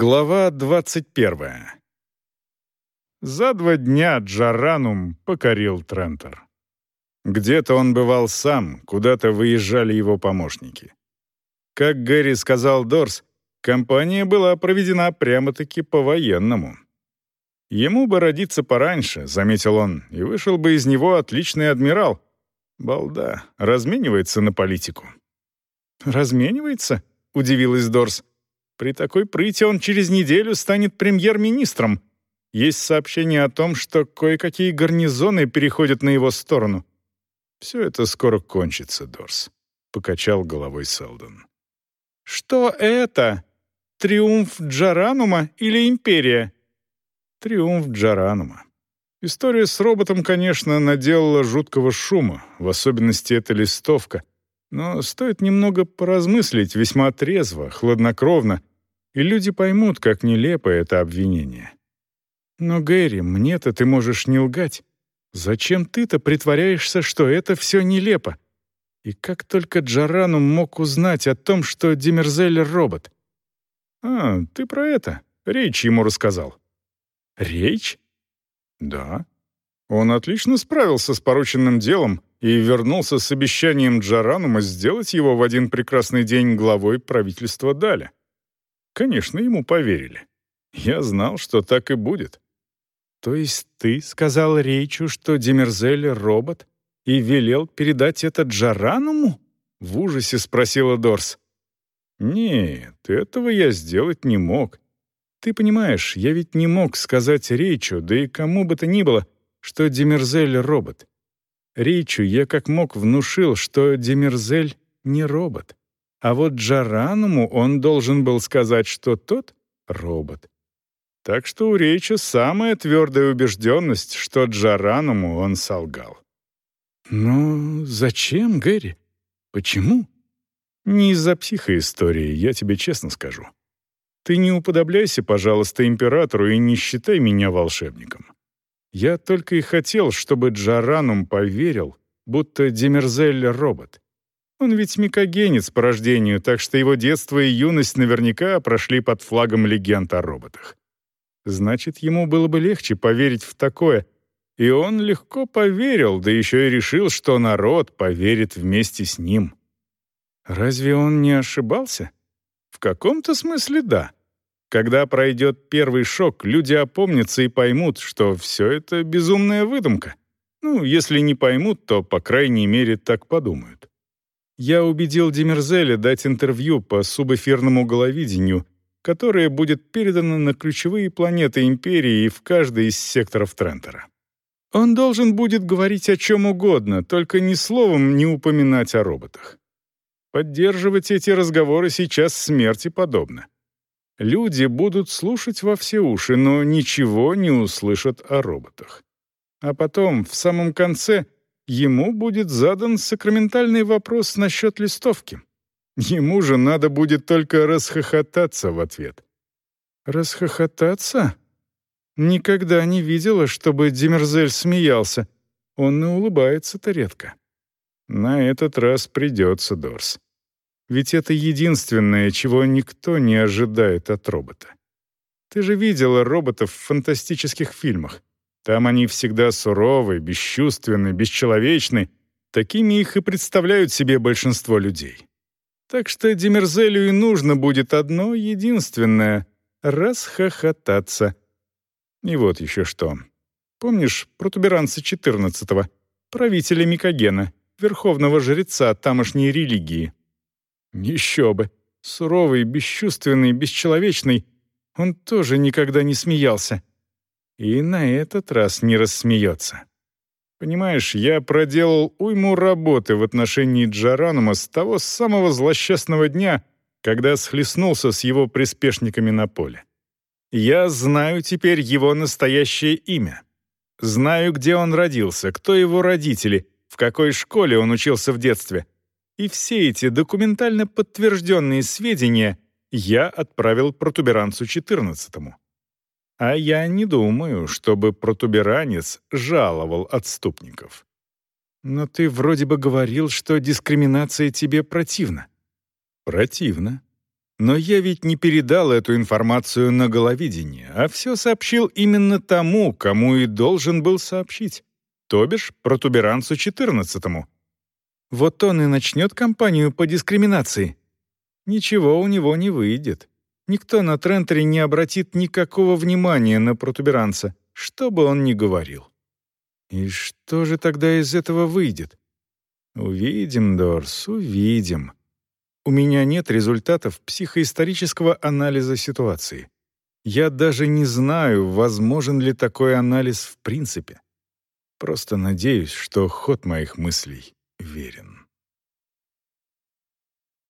Глава 21. За два дня Джаранум покорил Трентер. Где-то он бывал сам, куда-то выезжали его помощники. Как Гэри сказал Дорс, компания была проведена прямо-таки по-военному. Ему бы родиться пораньше, заметил он, и вышел бы из него отличный адмирал. Балда, разменивается на политику. «Разменивается?» — удивилась Дорс. При такой прыти он через неделю станет премьер-министром. Есть сообщение о том, что кое-какие гарнизоны переходят на его сторону. «Все это скоро кончится, Дорс», — покачал головой Селдон. «Что это? Триумф Джаранума или Империя?» «Триумф Джаранума. История с роботом, конечно, наделала жуткого шума, в особенности эта листовка. Но стоит немного поразмыслить весьма трезво, хладнокровно, и люди поймут, как нелепо это обвинение. Но, Гэри, мне-то ты можешь не лгать. Зачем ты-то притворяешься, что это все нелепо? И как только Джарану мог узнать о том, что Демерзель — робот? А, ты про это. Рейч ему рассказал. Рейч? Да. Он отлично справился с порученным делом и вернулся с обещанием Джаранума сделать его в один прекрасный день главой правительства Даля. Конечно, ему поверили. Я знал, что так и будет. То есть ты сказал Рейчу, что Демерзель — робот, и велел передать это Джарануму? В ужасе спросила Дорс. Нет, этого я сделать не мог. Ты понимаешь, я ведь не мог сказать Рейчу, да и кому бы то ни было, что Демерзель — робот. Рейчу я как мог внушил, что Демерзель не робот. А вот Джараному он должен был сказать, что тот — робот. Так что у Рейча самая твердая убежденность, что Джараному он солгал. «Ну, зачем, Гэри? Почему?» «Не из-за психоистории, я тебе честно скажу. Ты не уподобляйся, пожалуйста, императору и не считай меня волшебником. Я только и хотел, чтобы Джаранум поверил, будто Демерзель — робот. Он ведь микогенец по рождению, так что его детство и юность наверняка прошли под флагом легенд о роботах. Значит, ему было бы легче поверить в такое. И он легко поверил, да еще и решил, что народ поверит вместе с ним. Разве он не ошибался? В каком-то смысле да. Когда пройдет первый шок, люди опомнятся и поймут, что все это безумная выдумка. Ну, если не поймут, то, по крайней мере, так подумают. Я убедил Демерзеля дать интервью по субэфирному головидению, которое будет передано на ключевые планеты Империи и в каждый из секторов Трентера. Он должен будет говорить о чем угодно, только ни словом не упоминать о роботах. Поддерживать эти разговоры сейчас смерти подобно. Люди будут слушать во все уши, но ничего не услышат о роботах. А потом, в самом конце — ему будет задан сакраментальный вопрос насчет листовки. Ему же надо будет только расхохотаться в ответ. Расхохотаться? Никогда не видела, чтобы Демерзель смеялся. Он и улыбается-то редко. На этот раз придется, Дорс. Ведь это единственное, чего никто не ожидает от робота. Ты же видела роботов в фантастических фильмах. Там они всегда суровы, бесчувственны, бесчеловечны. Такими их и представляют себе большинство людей. Так что Демерзелю и нужно будет одно единственное — расхохотаться. И вот еще что. Помнишь протуберанца 14-го, правителя Микогена, верховного жреца тамошней религии? Еще бы. Суровый, бесчувственный, бесчеловечный. Он тоже никогда не смеялся. И на этот раз не рассмеется. Понимаешь, я проделал уйму работы в отношении Джаранума с того самого злосчастного дня, когда схлестнулся с его приспешниками на поле. Я знаю теперь его настоящее имя. Знаю, где он родился, кто его родители, в какой школе он учился в детстве. И все эти документально подтвержденные сведения я отправил протуберанцу 14-му. А я не думаю, чтобы протуберанец жаловал отступников. Но ты вроде бы говорил, что дискриминация тебе противна. Противна. Но я ведь не передал эту информацию на головидение, а все сообщил именно тому, кому и должен был сообщить, то бишь протуберанцу 14-му. Вот он и начнет кампанию по дискриминации. Ничего у него не выйдет. Никто на Трентере не обратит никакого внимания на протуберанца, что бы он ни говорил. И что же тогда из этого выйдет? Увидим, Дорс, увидим. У меня нет результатов психоисторического анализа ситуации. Я даже не знаю, возможен ли такой анализ в принципе. Просто надеюсь, что ход моих мыслей верен.